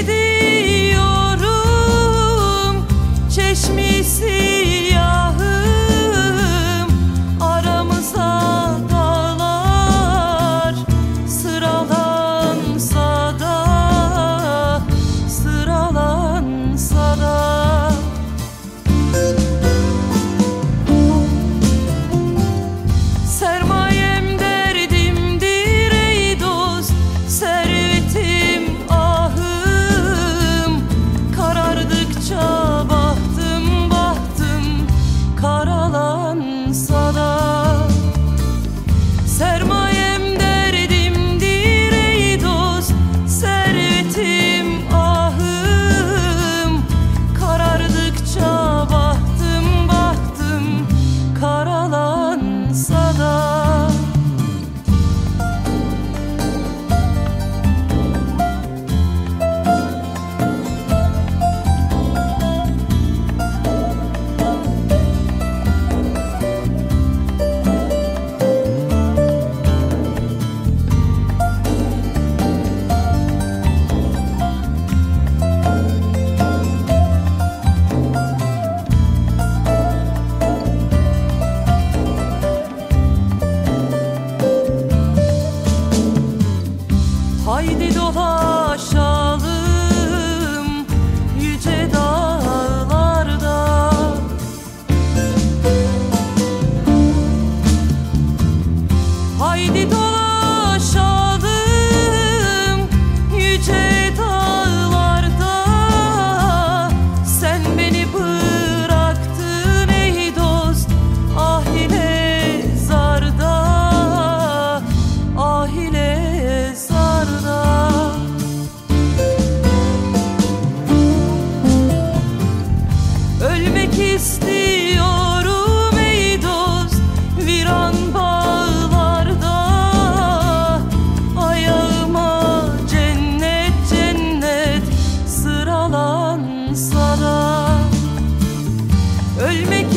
gidiyorum. Çeşmi Ölmek